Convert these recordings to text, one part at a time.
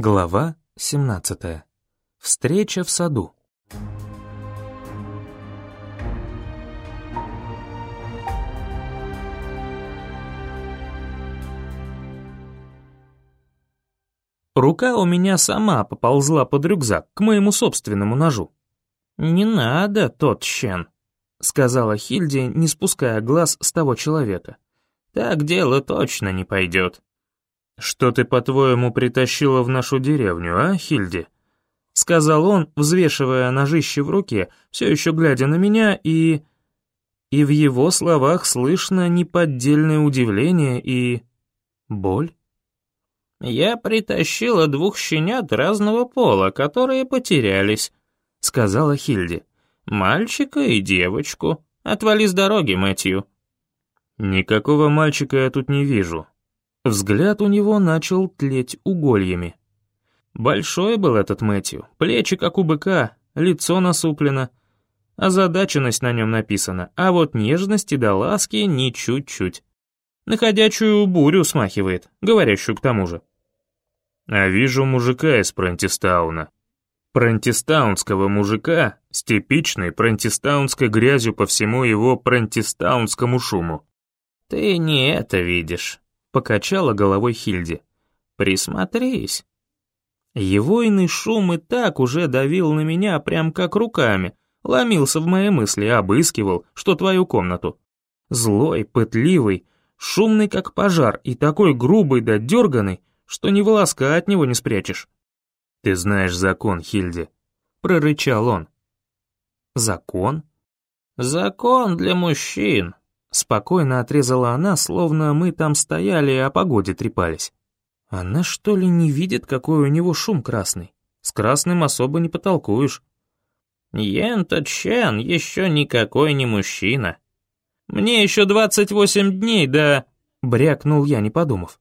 Глава 17. Встреча в саду. Рука у меня сама поползла под рюкзак к моему собственному ножу. «Не надо, тот щен», — сказала Хильди, не спуская глаз с того человека. «Так дело точно не пойдет». «Что ты, по-твоему, притащила в нашу деревню, а, Хильди?» Сказал он, взвешивая ножище в руке, все еще глядя на меня, и... И в его словах слышно неподдельное удивление и... боль. «Я притащила двух щенят разного пола, которые потерялись», — сказала Хильди. «Мальчика и девочку. Отвали с дороги, Мэтью». «Никакого мальчика я тут не вижу», Взгляд у него начал тлеть угольями. Большой был этот Мэтью, плечи как у быка, лицо насуплено. Озадаченность на нем написана, а вот нежности до ласки ни чуть-чуть. Находячую бурю смахивает, говорящую к тому же. А вижу мужика из Прантистауна. Прантистаунского мужика с типичной прантистаунской грязью по всему его прантистаунскому шуму. «Ты не это видишь», покачала головой Хильди. «Присмотрись». Его иный шум и так уже давил на меня прям как руками, ломился в мои мысли, обыскивал, что твою комнату. Злой, пытливый, шумный как пожар и такой грубый да дерганый, что ни волоска от него не спрячешь. «Ты знаешь закон, Хильди», — прорычал он. «Закон?» «Закон для мужчин», Спокойно отрезала она, словно мы там стояли и о погоде трепались. Она что ли не видит, какой у него шум красный? С красным особо не потолкуешь. Йента Чен еще никакой не мужчина. Мне еще двадцать восемь дней, да... Брякнул я, не подумав.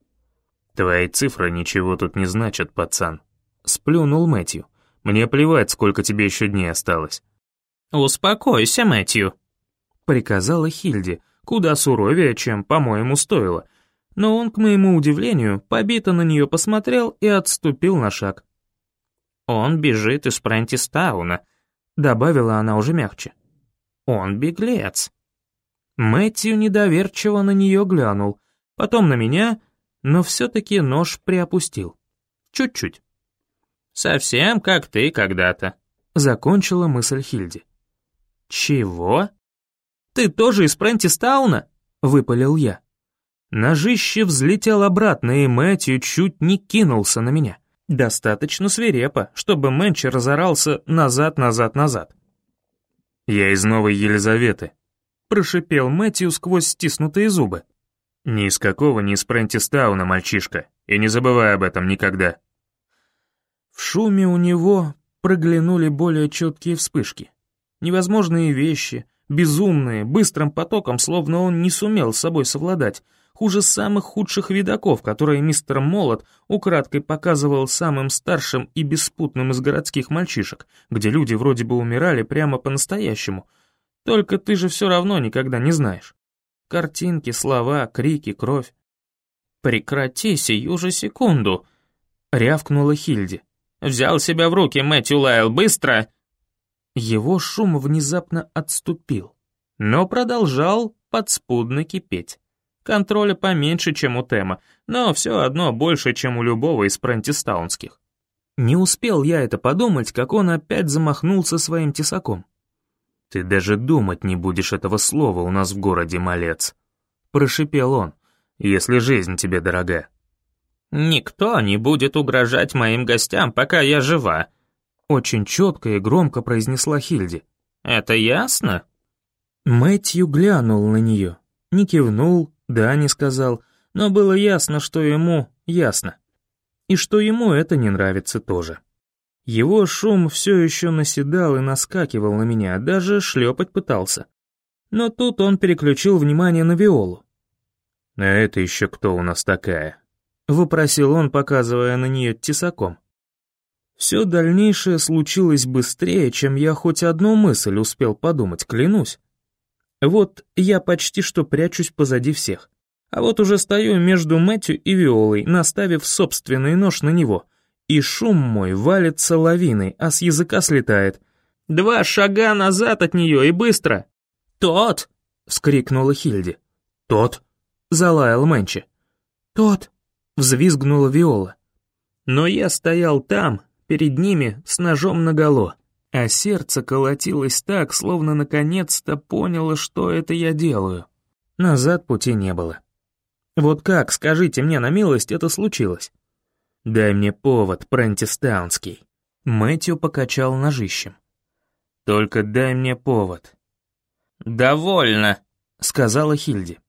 Твои цифры ничего тут не значат, пацан. Сплюнул Мэтью. Мне плевать, сколько тебе еще дней осталось. Успокойся, Мэтью. Приказала Хильди, куда суровее, чем, по-моему, стоило. Но он, к моему удивлению, побито на нее посмотрел и отступил на шаг. «Он бежит из Прентистауна», — добавила она уже мягче. «Он беглец». Мэтью недоверчиво на нее глянул, потом на меня, но все-таки нож приопустил. Чуть-чуть. «Совсем как ты когда-то», — закончила мысль Хильди. «Чего?» «Ты тоже из Прентистауна?» — выпалил я. Ножище взлетел обратно, и Мэтью чуть не кинулся на меня. Достаточно свирепо, чтобы Мэнчи разорался назад-назад-назад. «Я из Новой Елизаветы», — прошипел Мэтью сквозь стиснутые зубы. «Ни из какого, ни из Прентистауна, мальчишка, и не забывай об этом никогда». В шуме у него проглянули более четкие вспышки. Невозможные вещи — Безумные, быстрым потоком, словно он не сумел с собой совладать. Хуже самых худших видаков, которые мистер Молот украдкой показывал самым старшим и беспутным из городских мальчишек, где люди вроде бы умирали прямо по-настоящему. Только ты же все равно никогда не знаешь. Картинки, слова, крики, кровь. «Прекрати сию же секунду!» — рявкнула Хильди. «Взял себя в руки, Мэтью Лайл, быстро!» Его шум внезапно отступил, но продолжал подспудно кипеть. Контроля поменьше, чем у Тема, но все одно больше, чем у любого из прантистаунских. Не успел я это подумать, как он опять замахнулся своим тесаком. «Ты даже думать не будешь этого слова у нас в городе, малец», — прошипел он, — «если жизнь тебе дорога». «Никто не будет угрожать моим гостям, пока я жива», очень четко и громко произнесла Хильди. «Это ясно?» Мэтью глянул на нее. Не кивнул, да не сказал, но было ясно, что ему ясно. И что ему это не нравится тоже. Его шум все еще наседал и наскакивал на меня, даже шлепать пытался. Но тут он переключил внимание на Виолу. «А это еще кто у нас такая?» — выпросил он, показывая на нее тесаком. Все дальнейшее случилось быстрее, чем я хоть одну мысль успел подумать, клянусь. Вот я почти что прячусь позади всех. А вот уже стою между Мэтью и Виолой, наставив собственный нож на него. и шум мой валится лавиной, а с языка слетает. «Два шага назад от нее и быстро!» «Тот!» — вскрикнула Хильди. «Тот!» — залаял Мэнчи. «Тот!» — взвизгнула Виола. Но я стоял там, перед ними, с ножом наголо, а сердце колотилось так, словно наконец-то поняло, что это я делаю. Назад пути не было. Вот как, скажите мне на милость, это случилось? Дай мне повод, Прентис Таунский. Мэтью покачал ножищем. Только дай мне повод. «Довольно», — сказала Хильди.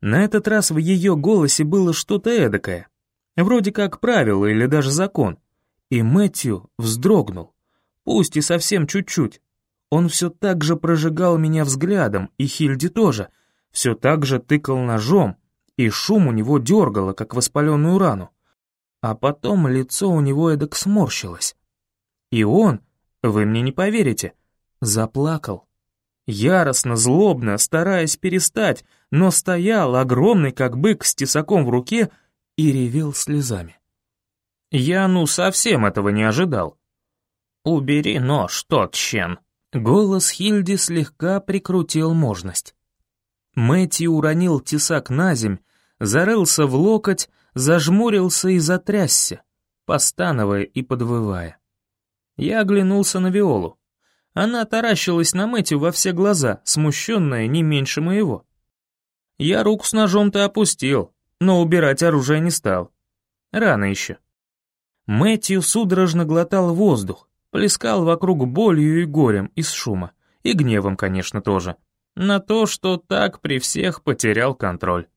На этот раз в ее голосе было что-то эдакое. Вроде как правило или даже закон. И Мэтью вздрогнул. Пусть и совсем чуть-чуть. Он все так же прожигал меня взглядом, и Хильди тоже. Все так же тыкал ножом, и шум у него дергало, как воспаленную рану. А потом лицо у него эдак сморщилось. И он, вы мне не поверите, заплакал. Яростно, злобно, стараясь перестать, но стоял, огромный как бык с тесаком в руке, и ревел слезами. Я ну совсем этого не ожидал. «Убери нож, тот щен!» Голос Хильди слегка прикрутил можность. Мэтью уронил тесак на земь, зарылся в локоть, зажмурился и затрясся, постановая и подвывая. Я оглянулся на Виолу. Она таращилась на Мэтью во все глаза, смущенная не меньше моего. Я руку с ножом-то опустил, но убирать оружие не стал. Рано еще. Мэтью судорожно глотал воздух, плескал вокруг болью и горем из шума, и гневом, конечно, тоже, на то, что так при всех потерял контроль.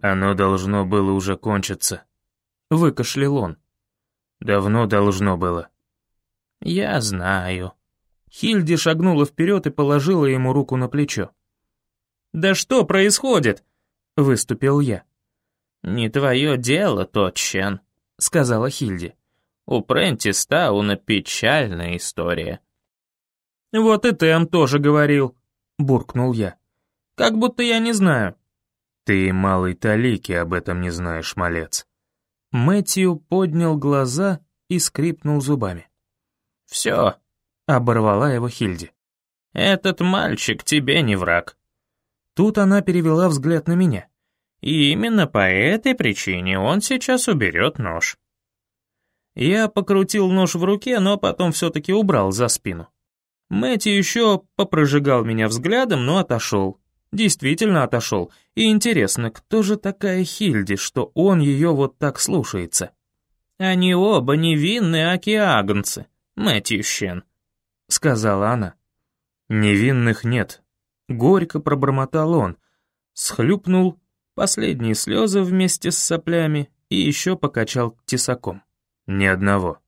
«Оно должно было уже кончиться», — выкашлял он. «Давно должно было». «Я знаю». Хильди шагнула вперед и положила ему руку на плечо. «Да что происходит?» — выступил я. «Не твое дело, Тотчен», — сказала Хильди. «У Прентис Тауна печальная история». «Вот и Тэм тоже говорил», — буркнул я. «Как будто я не знаю». «Ты малой талики об этом не знаешь, малец». Мэтью поднял глаза и скрипнул зубами. «Все», — оборвала его Хильди. «Этот мальчик тебе не враг». Тут она перевела взгляд на меня. И именно по этой причине он сейчас уберет нож. Я покрутил нож в руке, но потом все-таки убрал за спину. Мэтью еще попрожигал меня взглядом, но отошел. Действительно отошел. И интересно, кто же такая Хильди, что он ее вот так слушается? Они оба невинные океагнцы, Мэтью Щен, сказала она. Невинных нет. Горько пробормотал он, схлюпнул последние слезы вместе с соплями и еще покачал тесаком. Ни одного.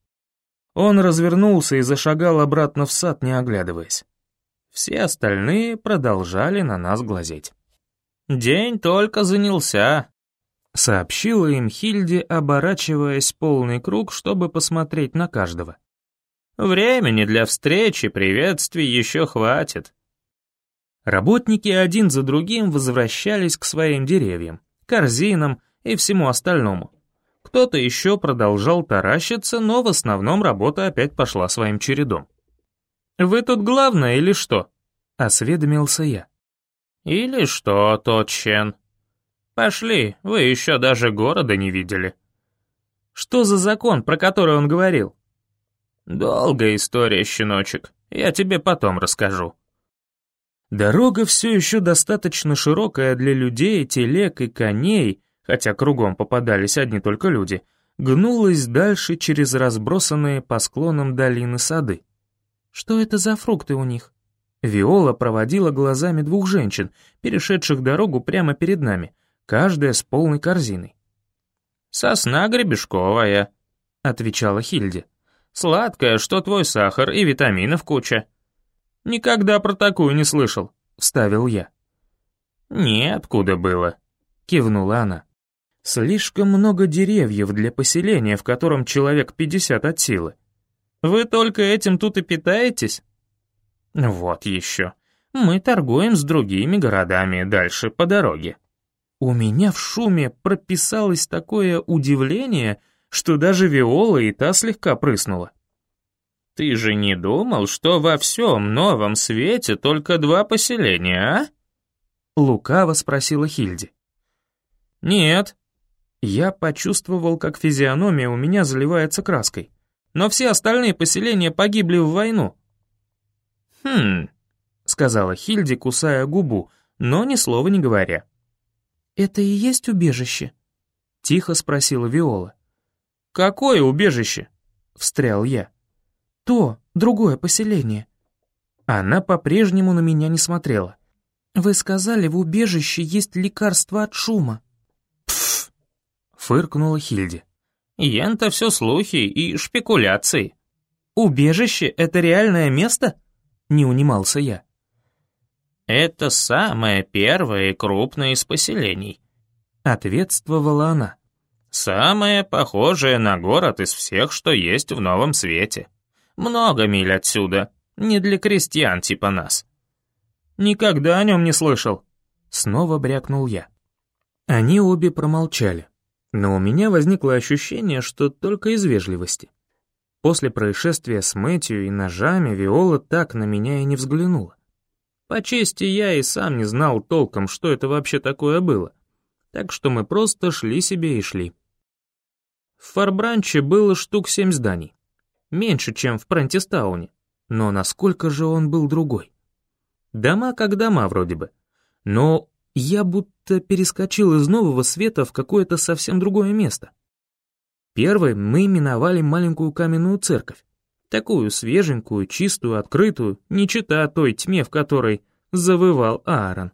Он развернулся и зашагал обратно в сад, не оглядываясь. Все остальные продолжали на нас глазеть. «День только занялся», — сообщила им Хильди, оборачиваясь полный круг, чтобы посмотреть на каждого. «Времени для встречи, приветствий еще хватит. Работники один за другим возвращались к своим деревьям, корзинам и всему остальному. Кто-то еще продолжал таращиться, но в основном работа опять пошла своим чередом. «Вы тут главное или что?» — осведомился я. «Или что, тот Чен? Пошли, вы еще даже города не видели». «Что за закон, про который он говорил?» «Долгая история, щеночек, я тебе потом расскажу», Дорога все еще достаточно широкая для людей, телег и коней, хотя кругом попадались одни только люди, гнулась дальше через разбросанные по склонам долины сады. Что это за фрукты у них? Виола проводила глазами двух женщин, перешедших дорогу прямо перед нами, каждая с полной корзиной. «Сосна гребешковая», — отвечала Хильде. «Сладкая, что твой сахар, и витаминов куча. «Никогда про такую не слышал», — вставил я. «Неоткуда было», — кивнула она. «Слишком много деревьев для поселения, в котором человек пятьдесят от силы. Вы только этим тут и питаетесь?» «Вот еще. Мы торгуем с другими городами дальше по дороге». У меня в шуме прописалось такое удивление, что даже Виола и та слегка прыснула. «Ты же не думал, что во всем новом свете только два поселения, а?» Лукаво спросила Хильди. «Нет». Я почувствовал, как физиономия у меня заливается краской. Но все остальные поселения погибли в войну. «Хм», — сказала Хильди, кусая губу, но ни слова не говоря. «Это и есть убежище?» — тихо спросила Виола. «Какое убежище?» — встрял я. «То, другое поселение». Она по-прежнему на меня не смотрела. «Вы сказали, в убежище есть лекарство от шума». «Пф!» — фыркнула Хильди. «Ян-то все слухи и шпекуляции». «Убежище — это реальное место?» — не унимался я. «Это самое первое и крупное из поселений», — ответствовала она. «Самое похожее на город из всех, что есть в Новом Свете. Много миль отсюда, не для крестьян типа нас». «Никогда о нем не слышал», — снова брякнул я. Они обе промолчали, но у меня возникло ощущение, что только из вежливости. После происшествия с Мэтью и ножами Виола так на меня и не взглянула. По чести, я и сам не знал толком, что это вообще такое было. Так что мы просто шли себе и шли. В Фарбранче было штук семь зданий. Меньше, чем в Прентистауне. Но насколько же он был другой? Дома как дома вроде бы. Но я будто перескочил из нового света в какое-то совсем другое место. Первый мы миновали маленькую каменную церковь. Такую свеженькую, чистую, открытую, не чита той тьме, в которой завывал Аарон.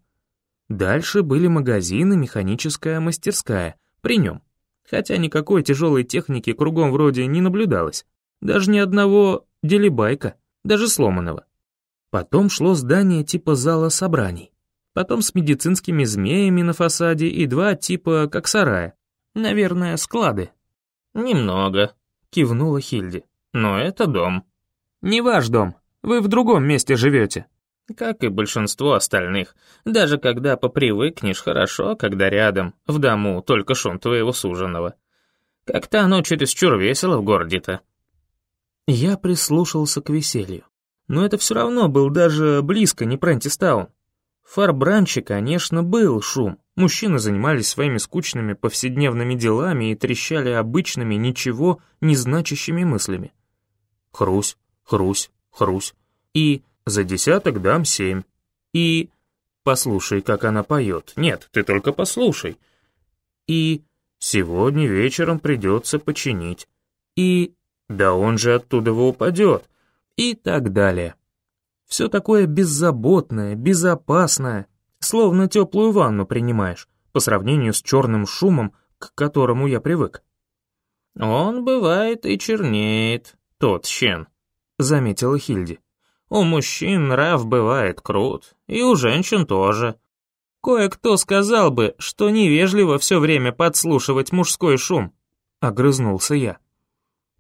Дальше были магазины, механическая мастерская, при нем. Хотя никакой тяжелой техники кругом вроде не наблюдалось. Даже ни одного делибайка, даже сломанного. Потом шло здание типа зала собраний. Потом с медицинскими змеями на фасаде и два типа как сарая. Наверное, склады. «Немного», — кивнула Хильди. Но это дом. Не ваш дом. Вы в другом месте живете. Как и большинство остальных. Даже когда попривыкнешь, хорошо, когда рядом, в дому, только шум твоего суженого. Как-то оно чересчур весело в городе-то. Я прислушался к веселью. Но это все равно был даже близко не Прентистаун. В Фарбранче, конечно, был шум. Мужчины занимались своими скучными повседневными делами и трещали обычными, ничего не значащими мыслями. Хрусь, хрусь, хрусь. И за десяток дам семь. И... Послушай, как она поет. Нет, ты только послушай. И... Сегодня вечером придется починить. И... Да он же оттуда упадет. И так далее. Все такое беззаботное, безопасное, словно теплую ванну принимаешь, по сравнению с черным шумом, к которому я привык. Он бывает и чернеет, тот щен», — заметила Хильди. «У мужчин нрав бывает крут, и у женщин тоже. Кое-кто сказал бы, что невежливо все время подслушивать мужской шум», — огрызнулся я.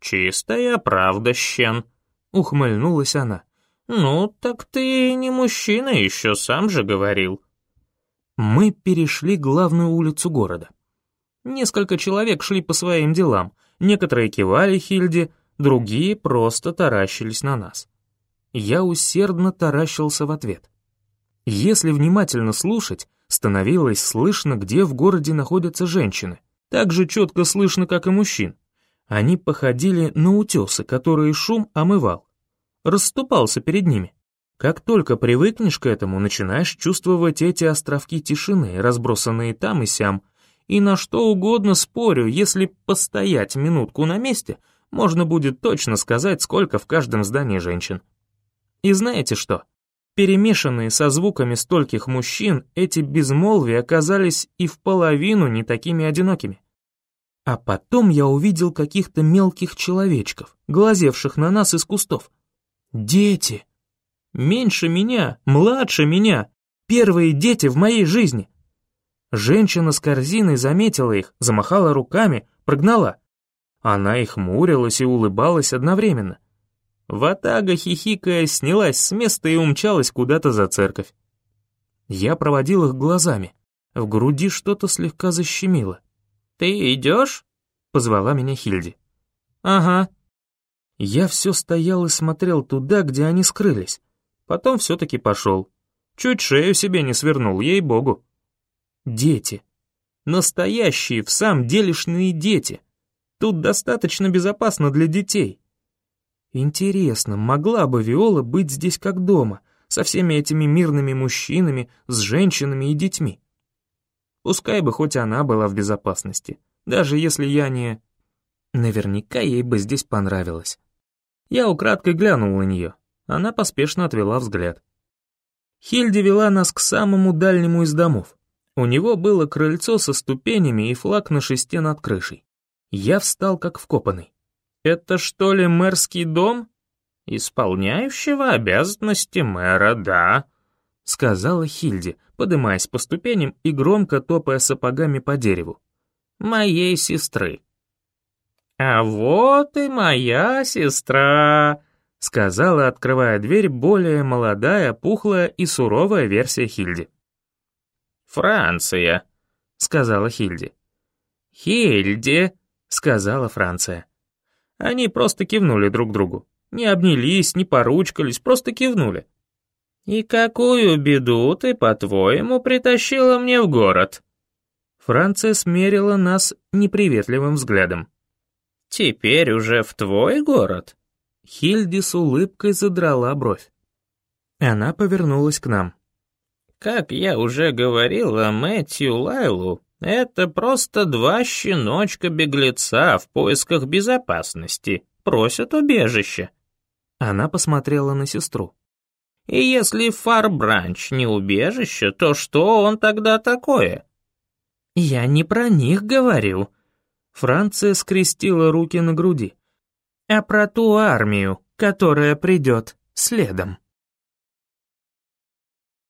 «Чистая правда, щен», — ухмыльнулась она. «Ну, так ты не мужчина еще, сам же говорил». Мы перешли главную улицу города. Несколько человек шли по своим делам, некоторые кивали Хильде, другие просто таращились на нас. Я усердно таращился в ответ. Если внимательно слушать, становилось слышно, где в городе находятся женщины. Так же четко слышно, как и мужчин. Они походили на утесы, которые шум омывал. Расступался перед ними. Как только привыкнешь к этому, начинаешь чувствовать эти островки тишины, разбросанные там и сям, и на что угодно спорю, если постоять минутку на месте, можно будет точно сказать, сколько в каждом здании женщин. И знаете что? Перемешанные со звуками стольких мужчин, эти безмолвия оказались и в половину не такими одинокими. А потом я увидел каких-то мелких человечков, глазевших на нас из кустов. Дети! Меньше меня, младше меня, первые дети в моей жизни. Женщина с корзиной заметила их, замахала руками, прогнала. Она и хмурилась, и улыбалась одновременно. Ватага, хихикая, снялась с места и умчалась куда-то за церковь. Я проводил их глазами. В груди что-то слегка защемило. «Ты идешь?» — позвала меня Хильди. «Ага». Я все стоял и смотрел туда, где они скрылись. Потом все-таки пошел. Чуть шею себе не свернул, ей-богу. Дети. Настоящие, в самом делешные дети. Тут достаточно безопасно для детей. Интересно, могла бы Виола быть здесь как дома, со всеми этими мирными мужчинами, с женщинами и детьми? Пускай бы хоть она была в безопасности, даже если я не... Наверняка ей бы здесь понравилось. Я украдкой глянул на нее. Она поспешно отвела взгляд. Хильди вела нас к самому дальнему из домов. У него было крыльцо со ступенями и флаг на шесте над крышей. Я встал как вкопанный. «Это что ли мэрский дом?» «Исполняющего обязанности мэра, да», — сказала Хильди, подымаясь по ступеням и громко топая сапогами по дереву. «Моей сестры». «А вот и моя сестра», — сказала, открывая дверь, более молодая, пухлая и суровая версия Хильди. «Франция», — сказала Хильди. «Хильди», — сказала Франция. Они просто кивнули друг другу. Не обнялись, не поручкались, просто кивнули. «И какую беду ты, по-твоему, притащила мне в город?» Франция смерила нас неприветливым взглядом. «Теперь уже в твой город?» Хильди с улыбкой задрала бровь. Она повернулась к нам. «Как я уже говорила Мэтью Лайлу, это просто два щеночка-беглеца в поисках безопасности, просят убежище». Она посмотрела на сестру. «И если Фарбранч не убежище, то что он тогда такое?» «Я не про них говорю», Франция скрестила руки на груди. «А про ту армию, которая придет следом».